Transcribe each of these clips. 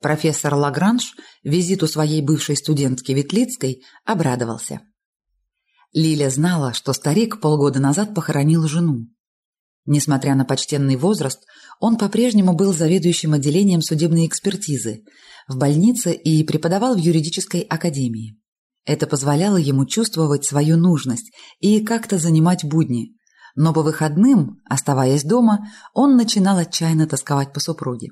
Профессор Лагранж визиту своей бывшей студентки Ветлицкой обрадовался. Лиля знала, что старик полгода назад похоронил жену. Несмотря на почтенный возраст, он по-прежнему был заведующим отделением судебной экспертизы в больнице и преподавал в юридической академии. Это позволяло ему чувствовать свою нужность и как-то занимать будни. Но по выходным, оставаясь дома, он начинал отчаянно тосковать по супруге.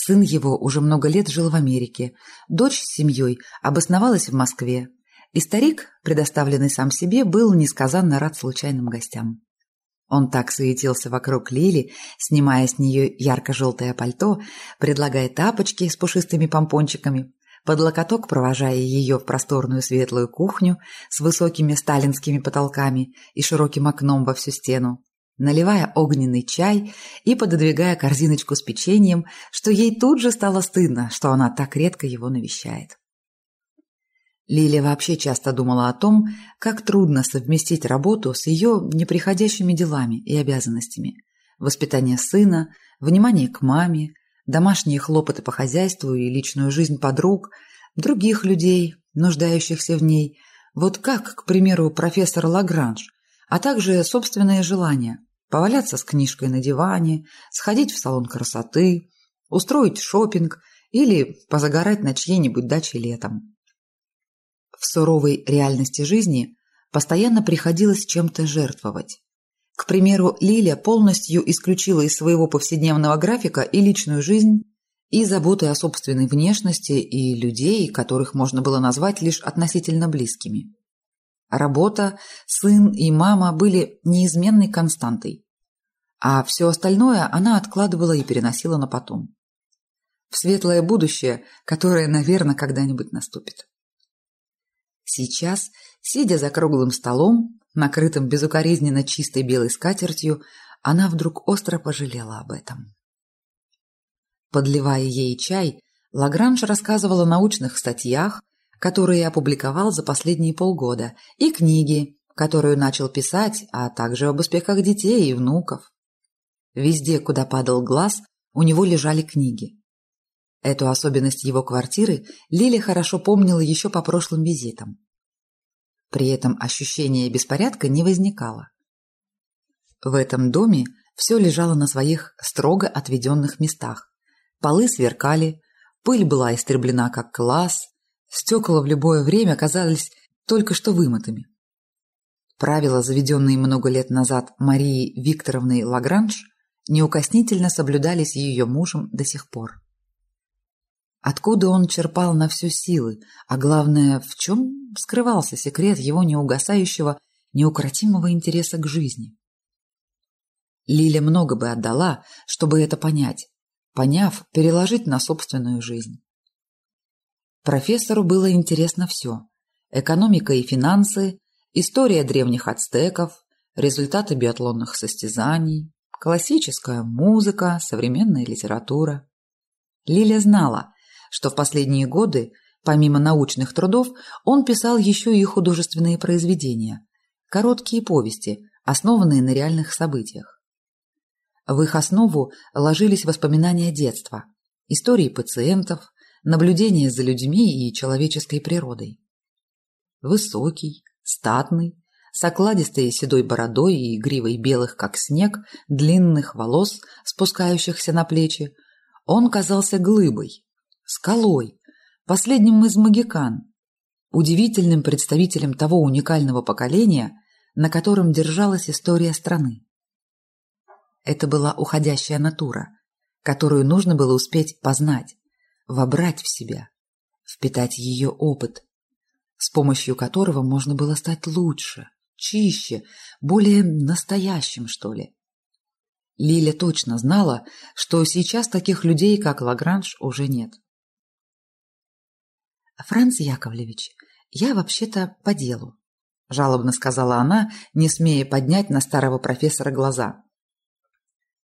Сын его уже много лет жил в Америке, дочь с семьей обосновалась в Москве, и старик, предоставленный сам себе, был несказанно рад случайным гостям. Он так суетился вокруг Лили, снимая с нее ярко-желтое пальто, предлагая тапочки с пушистыми помпончиками, под локоток провожая ее в просторную светлую кухню с высокими сталинскими потолками и широким окном во всю стену, наливая огненный чай и пододвигая корзиночку с печеньем, что ей тут же стало стыдно, что она так редко его навещает. Лилия вообще часто думала о том, как трудно совместить работу с ее неприходящими делами и обязанностями. Воспитание сына, внимание к маме, домашние хлопоты по хозяйству и личную жизнь подруг, других людей, нуждающихся в ней. Вот как, к примеру, профессор Лагранж, а также собственные желания – поваляться с книжкой на диване, сходить в салон красоты, устроить шопинг или позагорать на чьей-нибудь даче летом. В суровой реальности жизни постоянно приходилось чем-то жертвовать. К примеру, Лиля полностью исключила из своего повседневного графика и личную жизнь, и заботы о собственной внешности, и людей, которых можно было назвать лишь относительно близкими. Работа, сын и мама были неизменной константой, а все остальное она откладывала и переносила на потом. В светлое будущее, которое, наверное, когда-нибудь наступит. Сейчас, сидя за круглым столом, накрытым безукоризненно чистой белой скатертью, она вдруг остро пожалела об этом. Подливая ей чай, Лагранж рассказывал о научных статьях, которые опубликовал за последние полгода, и книги, которую начал писать, а также об успехах детей и внуков. Везде, куда падал глаз, у него лежали книги. Эту особенность его квартиры Лиля хорошо помнила еще по прошлым визитам. При этом ощущения беспорядка не возникало. В этом доме все лежало на своих строго отведенных местах. Полы сверкали, пыль была истреблена как класс, стекла в любое время казались только что вымытыми. Правила, заведенные много лет назад Марией Викторовной Лагранж, неукоснительно соблюдались ее мужем до сих пор. Откуда он черпал на все силы, а главное, в чем скрывался секрет его неугасающего, неукротимого интереса к жизни? Лиля много бы отдала, чтобы это понять, поняв, переложить на собственную жизнь. Профессору было интересно все – экономика и финансы, история древних ацтеков, результаты биатлонных состязаний, классическая музыка, современная литература. Лиля знала, что в последние годы, помимо научных трудов, он писал еще и художественные произведения, короткие повести, основанные на реальных событиях. В их основу ложились воспоминания детства, истории пациентов, наблюдения за людьми и человеческой природой. Высокий, статный, с окладистой седой бородой и гривой белых, как снег, длинных волос, спускающихся на плечи, он казался глыбой, скалой, последним из магикан, удивительным представителем того уникального поколения, на котором держалась история страны. Это была уходящая натура, которую нужно было успеть познать, вобрать в себя, впитать ее опыт, с помощью которого можно было стать лучше, чище, более настоящим, что ли. Лиля точно знала, что сейчас таких людей, как Лагранж, уже нет. «Франц Яковлевич, я вообще-то по делу», – жалобно сказала она, не смея поднять на старого профессора глаза.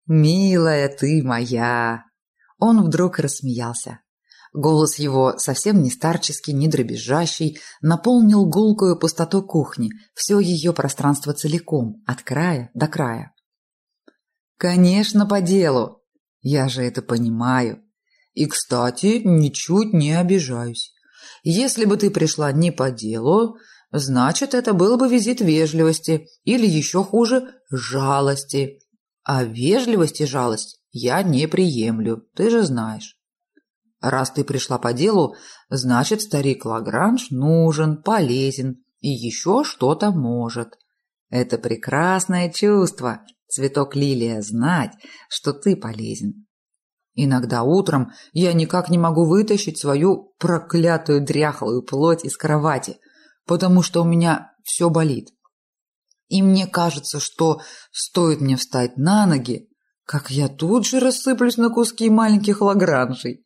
«Милая ты моя!» Он вдруг рассмеялся. Голос его, совсем не старческий, не дребезжащий, наполнил гулкую пустоту кухни, все ее пространство целиком, от края до края. «Конечно, по делу! Я же это понимаю. И, кстати, ничуть не обижаюсь. Если бы ты пришла не по делу, значит, это был бы визит вежливости или еще хуже – жалости. А вежливость и жалость я не приемлю, ты же знаешь. Раз ты пришла по делу, значит, старик Лагранж нужен, полезен и еще что-то может. Это прекрасное чувство, цветок лилия, знать, что ты полезен. Иногда утром я никак не могу вытащить свою проклятую дряхлую плоть из кровати, потому что у меня все болит. И мне кажется, что стоит мне встать на ноги, как я тут же рассыплюсь на куски маленьких лагранжей.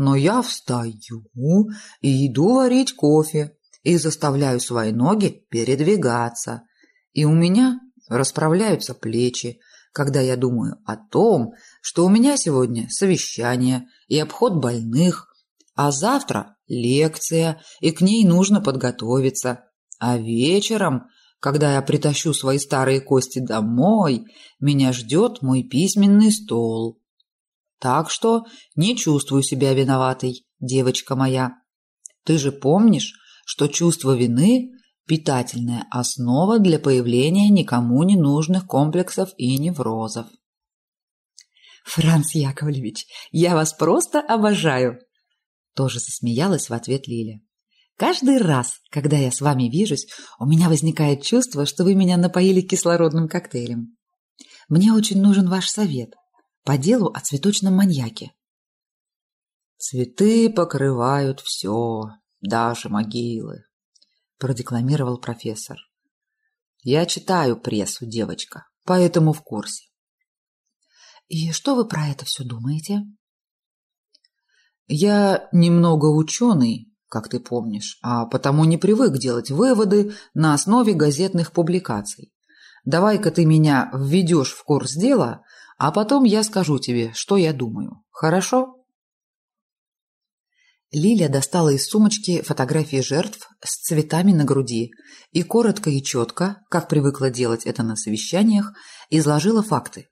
Но я встаю и иду варить кофе и заставляю свои ноги передвигаться. И у меня расправляются плечи, когда я думаю о том, что у меня сегодня совещание и обход больных, а завтра лекция, и к ней нужно подготовиться. А вечером, когда я притащу свои старые кости домой, меня ждет мой письменный стол. Так что не чувствую себя виноватой, девочка моя. Ты же помнишь, что чувство вины – питательная основа для появления никому не нужных комплексов и неврозов. «Франц Яковлевич, я вас просто обожаю!» Тоже засмеялась в ответ Лиля. «Каждый раз, когда я с вами вижусь, у меня возникает чувство, что вы меня напоили кислородным коктейлем. Мне очень нужен ваш совет по делу о цветочном маньяке. «Цветы покрывают все, даже могилы», – продекламировал профессор. «Я читаю прессу, девочка, поэтому в курсе». «И что вы про это все думаете?» «Я немного ученый, как ты помнишь, а потому не привык делать выводы на основе газетных публикаций. Давай-ка ты меня введешь в курс дела, а потом я скажу тебе, что я думаю. Хорошо? Лиля достала из сумочки фотографии жертв с цветами на груди и коротко и четко, как привыкла делать это на совещаниях, изложила факты.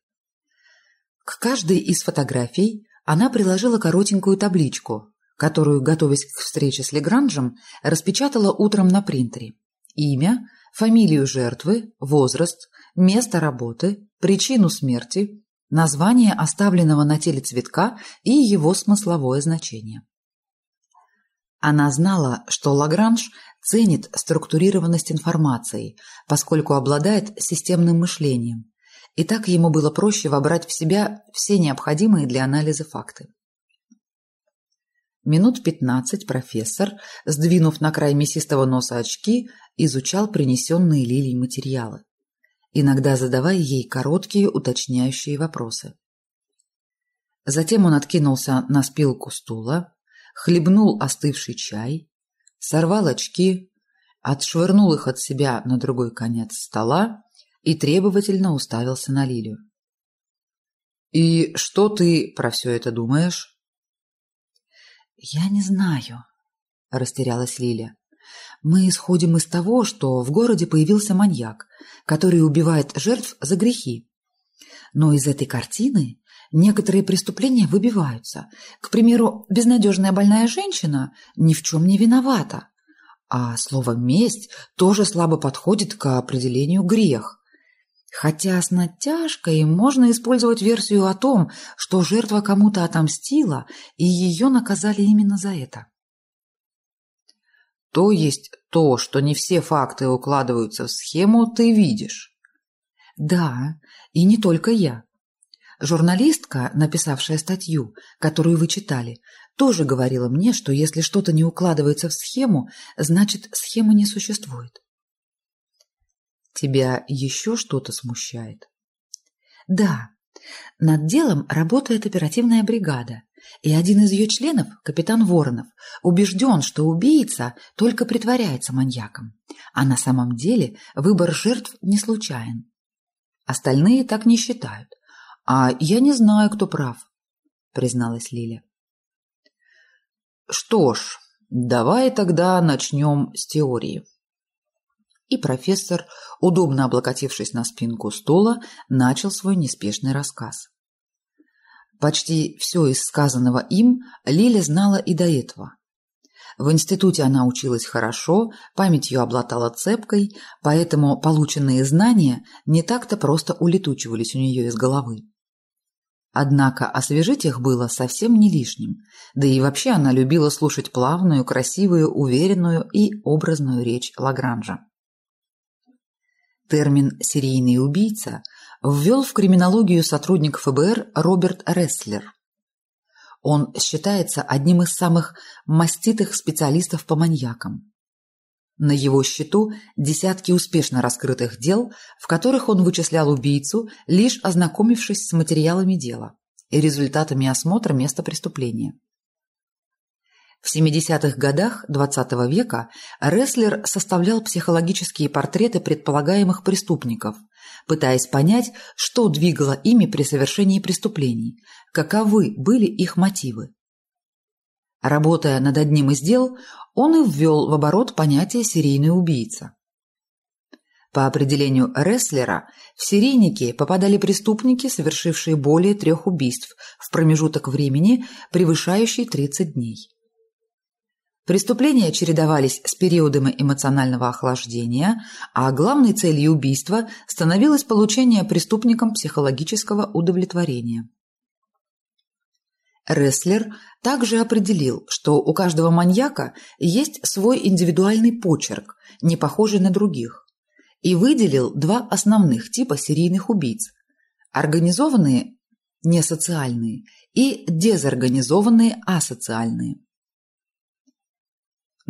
К каждой из фотографий она приложила коротенькую табличку, которую, готовясь к встрече с Легранжем, распечатала утром на принтере. Имя, фамилию жертвы, возраст, место работы, причину смерти, название оставленного на теле цветка и его смысловое значение. Она знала, что Лагранж ценит структурированность информации, поскольку обладает системным мышлением, и так ему было проще вобрать в себя все необходимые для анализа факты. Минут пятнадцать профессор, сдвинув на край мясистого носа очки, изучал принесенные Лилией материалы иногда задавая ей короткие уточняющие вопросы. Затем он откинулся на спилку стула, хлебнул остывший чай, сорвал очки, отшвырнул их от себя на другой конец стола и требовательно уставился на Лилию. «И что ты про все это думаешь?» «Я не знаю», — растерялась Лиля. Мы исходим из того, что в городе появился маньяк, который убивает жертв за грехи. Но из этой картины некоторые преступления выбиваются. К примеру, безнадежная больная женщина ни в чем не виновата. А слово «месть» тоже слабо подходит к определению «грех». Хотя с натяжкой можно использовать версию о том, что жертва кому-то отомстила, и ее наказали именно за это. То есть то, что не все факты укладываются в схему, ты видишь. Да, и не только я. Журналистка, написавшая статью, которую вы читали, тоже говорила мне, что если что-то не укладывается в схему, значит, схемы не существует. Тебя еще что-то смущает? Да, над делом работает оперативная бригада, и один из ее членов, капитан Воронов, убежден, что убийца только притворяется маньяком, а на самом деле выбор жертв не случайен. Остальные так не считают. А я не знаю, кто прав, призналась Лиля. Что ж, давай тогда начнем с теории. И профессор, удобно облокотившись на спинку стула, начал свой неспешный рассказ. Почти все из сказанного им Лиля знала и до этого. В институте она училась хорошо, память ее обладала цепкой, поэтому полученные знания не так-то просто улетучивались у нее из головы. Однако освежить их было совсем не лишним, да и вообще она любила слушать плавную, красивую, уверенную и образную речь Лагранжа. Термин «серийный убийца» ввел в криминологию сотрудник ФБР Роберт Рестлер. Он считается одним из самых маститых специалистов по маньякам. На его счету десятки успешно раскрытых дел, в которых он вычислял убийцу, лишь ознакомившись с материалами дела и результатами осмотра места преступления. В 70-х годах XX века Рестлер составлял психологические портреты предполагаемых преступников, пытаясь понять, что двигало ими при совершении преступлений, каковы были их мотивы. Работая над одним из дел, он и ввел в оборот понятие «серийный убийца». По определению Рестлера, в серийники попадали преступники, совершившие более трех убийств в промежуток времени, превышающий 30 дней. Преступления чередовались с периодами эмоционального охлаждения, а главной целью убийства становилось получение преступником психологического удовлетворения. Рестлер также определил, что у каждого маньяка есть свой индивидуальный почерк, не похожий на других, и выделил два основных типа серийных убийц – организованные несоциальные и дезорганизованные асоциальные.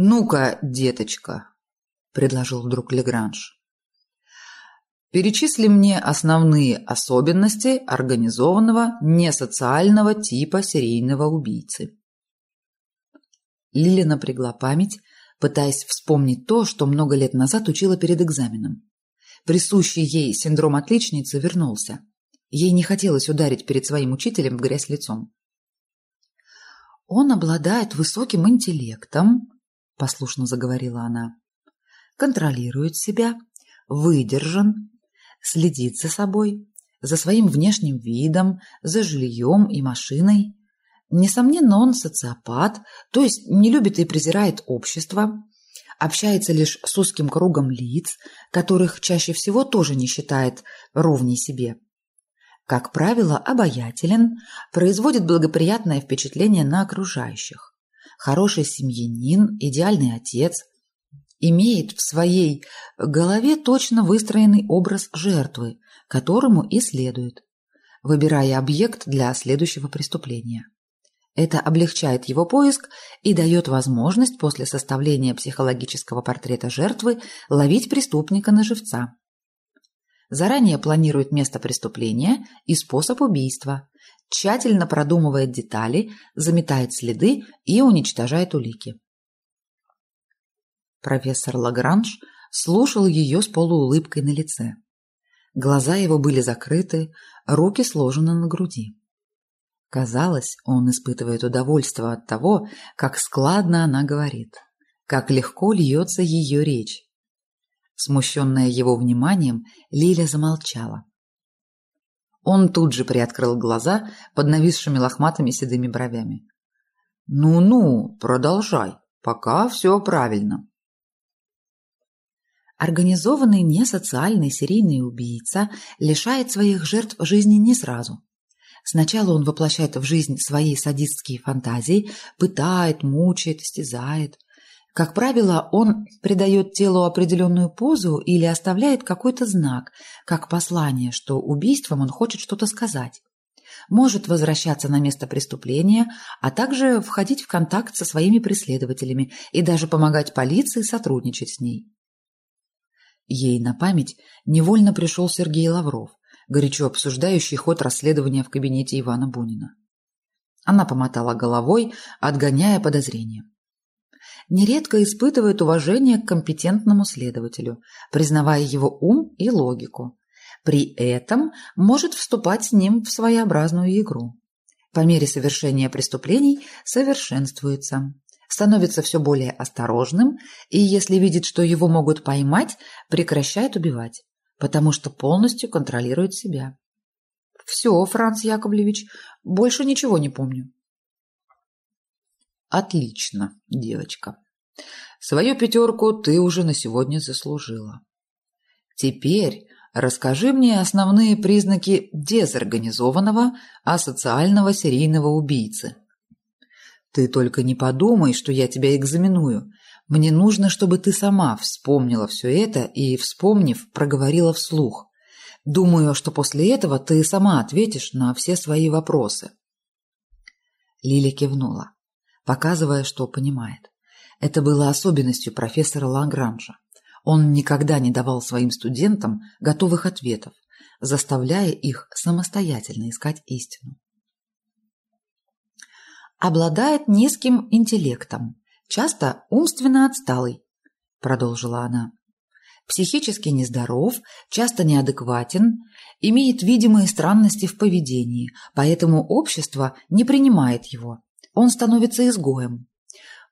«Ну-ка, деточка», — предложил вдруг Легранж, — «перечисли мне основные особенности организованного несоциального типа серийного убийцы». Лили напрягла память, пытаясь вспомнить то, что много лет назад учила перед экзаменом. Присущий ей синдром отличницы вернулся. Ей не хотелось ударить перед своим учителем в грязь лицом. Он обладает высоким интеллектом, послушно заговорила она. Контролирует себя, выдержан, следит за собой, за своим внешним видом, за жильем и машиной. Несомненно, он социопат, то есть не любит и презирает общество, общается лишь с узким кругом лиц, которых чаще всего тоже не считает ровней себе. Как правило, обаятелен, производит благоприятное впечатление на окружающих хороший семьянин, идеальный отец, имеет в своей голове точно выстроенный образ жертвы, которому и следует, выбирая объект для следующего преступления. Это облегчает его поиск и дает возможность после составления психологического портрета жертвы ловить преступника на живца. Заранее планирует место преступления и способ убийства, тщательно продумывает детали, заметает следы и уничтожает улики. Профессор Лагранж слушал ее с полуулыбкой на лице. Глаза его были закрыты, руки сложены на груди. Казалось, он испытывает удовольствие от того, как складно она говорит, как легко льется ее речь. Смущенная его вниманием, Лиля замолчала. Он тут же приоткрыл глаза под нависшими лохматыми седыми бровями. «Ну-ну, продолжай, пока все правильно». Организованный несоциальный серийный убийца лишает своих жертв жизни не сразу. Сначала он воплощает в жизнь свои садистские фантазии, пытает, мучает, истязает. Как правило, он придает телу определенную позу или оставляет какой-то знак, как послание, что убийством он хочет что-то сказать. Может возвращаться на место преступления, а также входить в контакт со своими преследователями и даже помогать полиции сотрудничать с ней. Ей на память невольно пришел Сергей Лавров, горячо обсуждающий ход расследования в кабинете Ивана Бунина. Она помотала головой, отгоняя подозрения нередко испытывает уважение к компетентному следователю, признавая его ум и логику. При этом может вступать с ним в своеобразную игру. По мере совершения преступлений совершенствуется, становится все более осторожным и, если видит, что его могут поймать, прекращает убивать, потому что полностью контролирует себя. Все, Франц Яковлевич, больше ничего не помню. Отлично, девочка. Свою пятерку ты уже на сегодня заслужила. Теперь расскажи мне основные признаки дезорганизованного, асоциального серийного убийцы. Ты только не подумай, что я тебя экзаменую. Мне нужно, чтобы ты сама вспомнила все это и, вспомнив, проговорила вслух. Думаю, что после этого ты сама ответишь на все свои вопросы. Лили кивнула, показывая, что понимает. Это было особенностью профессора Лагранжа. Он никогда не давал своим студентам готовых ответов, заставляя их самостоятельно искать истину. Обладает низким интеллектом, часто умственно отсталый, продолжила она. Психически нездоров, часто неадекватен, имеет видимые странности в поведении, поэтому общество не принимает его. Он становится изгоем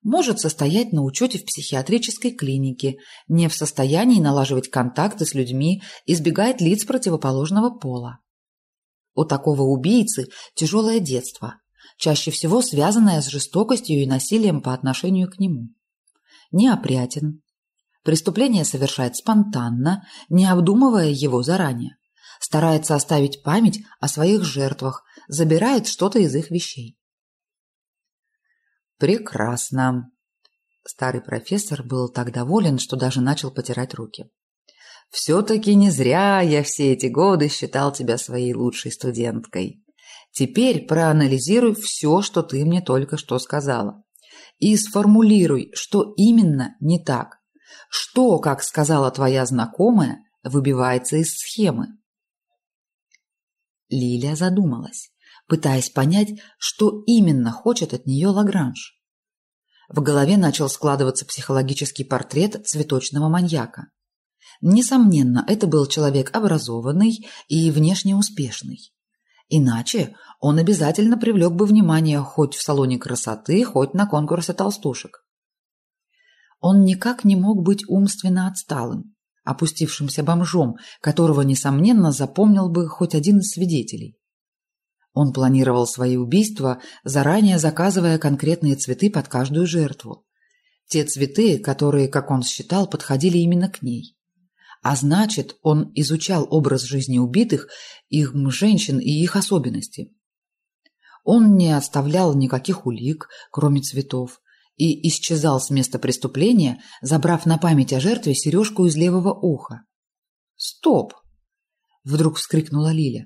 может состоять на учете в психиатрической клинике, не в состоянии налаживать контакты с людьми, избегает лиц противоположного пола. У такого убийцы тяжелое детство, чаще всего связанное с жестокостью и насилием по отношению к нему. Неопрятен. Преступление совершает спонтанно, не обдумывая его заранее. Старается оставить память о своих жертвах, забирает что-то из их вещей. Прекрасно. Старый профессор был так доволен, что даже начал потирать руки. Все-таки не зря я все эти годы считал тебя своей лучшей студенткой. Теперь проанализируй все, что ты мне только что сказала. И сформулируй, что именно не так. Что, как сказала твоя знакомая, выбивается из схемы. Лилия задумалась пытаясь понять, что именно хочет от нее Лагранж. В голове начал складываться психологический портрет цветочного маньяка. Несомненно, это был человек образованный и внешне успешный. Иначе он обязательно привлек бы внимание хоть в салоне красоты, хоть на конкурсе толстушек. Он никак не мог быть умственно отсталым, опустившимся бомжом, которого, несомненно, запомнил бы хоть один из свидетелей. Он планировал свои убийства, заранее заказывая конкретные цветы под каждую жертву. Те цветы, которые, как он считал, подходили именно к ней. А значит, он изучал образ жизни убитых, их женщин и их особенности. Он не оставлял никаких улик, кроме цветов, и исчезал с места преступления, забрав на память о жертве сережку из левого уха. «Стоп!» — вдруг вскрикнула Лиля.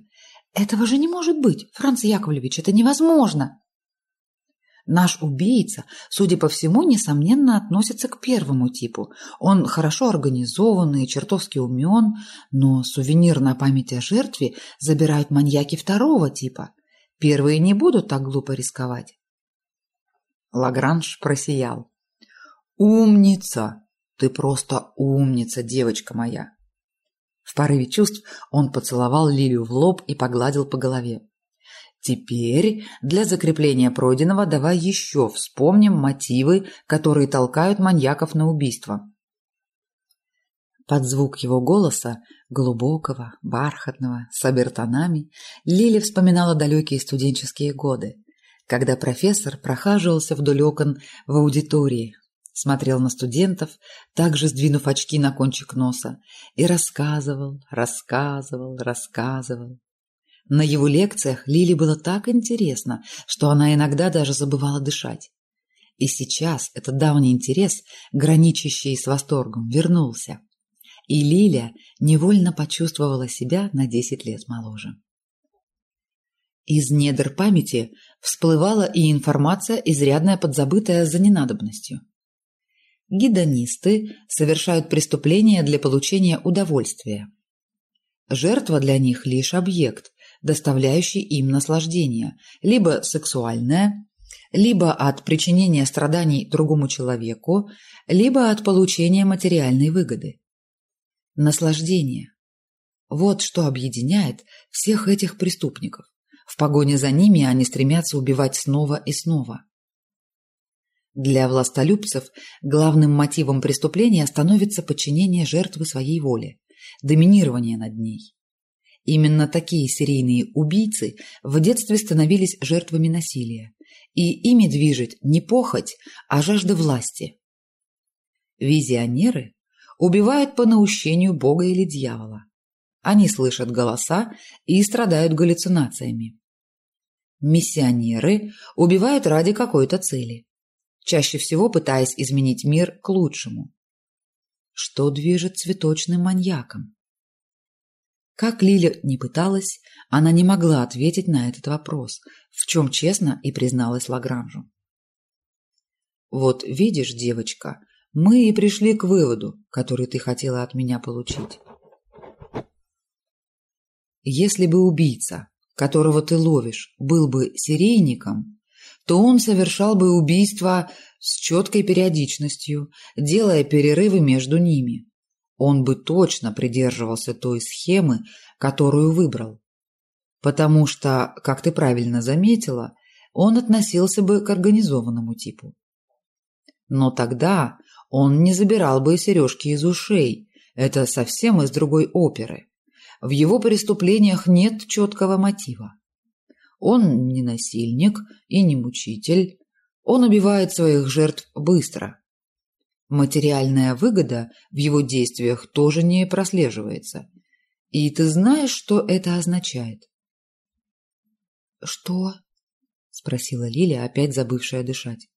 Этого же не может быть, Франц Яковлевич, это невозможно. Наш убийца, судя по всему, несомненно относится к первому типу. Он хорошо организованный, чертовски умен, но сувенир на память о жертве забирают маньяки второго типа. Первые не будут так глупо рисковать. Лагранж просиял. «Умница! Ты просто умница, девочка моя!» В порыве чувств он поцеловал Лилию в лоб и погладил по голове. Теперь для закрепления пройденного давай еще вспомним мотивы, которые толкают маньяков на убийство. Под звук его голоса, глубокого, бархатного, с обертонами, Лили вспоминала далекие студенческие годы, когда профессор прохаживался вдоль окон в аудитории, смотрел на студентов, также сдвинув очки на кончик носа, и рассказывал, рассказывал, рассказывал. На его лекциях Лили было так интересно, что она иногда даже забывала дышать. И сейчас этот давний интерес, граничащий с восторгом, вернулся. И Лиля невольно почувствовала себя на десять лет моложе. Из недр памяти всплывала и информация, изрядная подзабытая за ненадобностью. Гедонисты совершают преступления для получения удовольствия. Жертва для них лишь объект, доставляющий им наслаждение, либо сексуальное, либо от причинения страданий другому человеку, либо от получения материальной выгоды. Наслаждение. Вот что объединяет всех этих преступников. В погоне за ними они стремятся убивать снова и снова. Для властолюбцев главным мотивом преступления становится подчинение жертвы своей воле, доминирование над ней. Именно такие серийные убийцы в детстве становились жертвами насилия, и ими движет не похоть, а жажда власти. Визионеры убивают по наущению Бога или дьявола. Они слышат голоса и страдают галлюцинациями. Миссионеры убивают ради какой-то цели, чаще всего пытаясь изменить мир к лучшему. Что движет цветочным маньяком? Как Лиля не пыталась, она не могла ответить на этот вопрос, в чем честно и призналась Лагранжу. «Вот видишь, девочка, мы и пришли к выводу, который ты хотела от меня получить. Если бы убийца, которого ты ловишь, был бы серийником, то он совершал бы убийства с четкой периодичностью, делая перерывы между ними. Он бы точно придерживался той схемы, которую выбрал. Потому что, как ты правильно заметила, он относился бы к организованному типу. Но тогда он не забирал бы сережки из ушей, это совсем из другой оперы. В его преступлениях нет четкого мотива. Он не насильник и не мучитель. Он убивает своих жертв быстро. Материальная выгода в его действиях тоже не прослеживается. И ты знаешь, что это означает? «Что?» — спросила Лиля, опять забывшая дышать.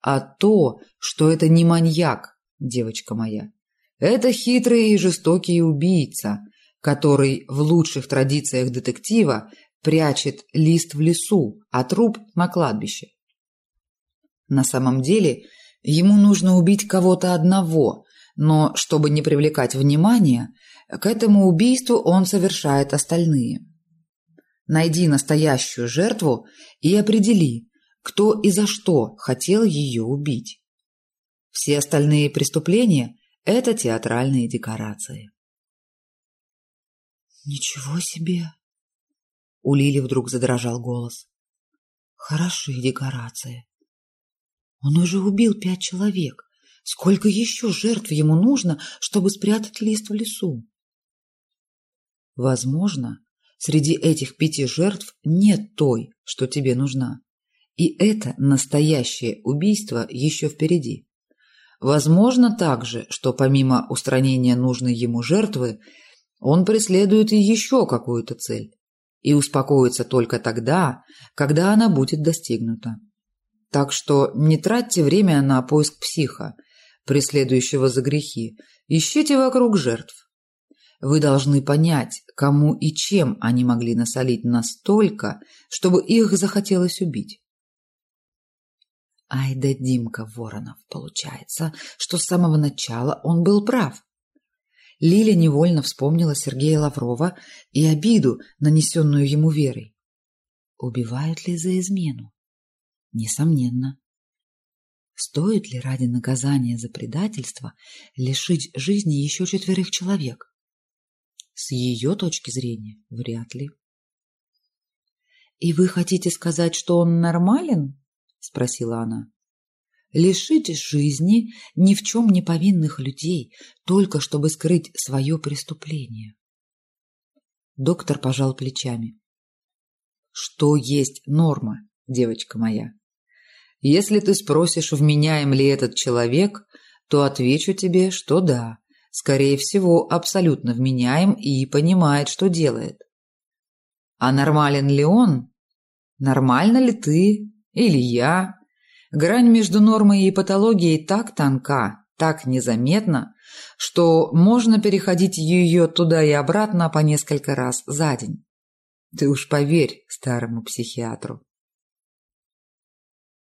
«А то, что это не маньяк, девочка моя. Это хитрый и жестокий убийца, который в лучших традициях детектива прячет лист в лесу, а труп на кладбище. На самом деле ему нужно убить кого-то одного, но чтобы не привлекать внимания, к этому убийству он совершает остальные. Найди настоящую жертву и определи, кто и за что хотел ее убить. Все остальные преступления – это театральные декорации. «Ничего себе!» У Лили вдруг задрожал голос. «Хорошие декорации. Он уже убил пять человек. Сколько еще жертв ему нужно, чтобы спрятать лист в лесу?» «Возможно, среди этих пяти жертв нет той, что тебе нужна. И это настоящее убийство еще впереди. Возможно также, что помимо устранения нужной ему жертвы, он преследует и еще какую-то цель и успокоится только тогда, когда она будет достигнута. Так что не тратьте время на поиск психа, преследующего за грехи, ищите вокруг жертв. Вы должны понять, кому и чем они могли насолить настолько, чтобы их захотелось убить. Ай да Димка Воронов, получается, что с самого начала он был прав. Лиля невольно вспомнила Сергея Лаврова и обиду, нанесенную ему верой. Убивают ли за измену? Несомненно. Стоит ли ради наказания за предательство лишить жизни еще четверых человек? С ее точки зрения, вряд ли. «И вы хотите сказать, что он нормален?» — спросила она лишить жизни ни в чем не повинных людей, только чтобы скрыть свое преступление. Доктор пожал плечами. Что есть норма, девочка моя? Если ты спросишь, вменяем ли этот человек, то отвечу тебе, что да, скорее всего, абсолютно вменяем и понимает, что делает. А нормален ли он? Нормально ли ты или я? Грань между нормой и патологией так тонка, так незаметна, что можно переходить ее туда и обратно по несколько раз за день. Ты уж поверь старому психиатру.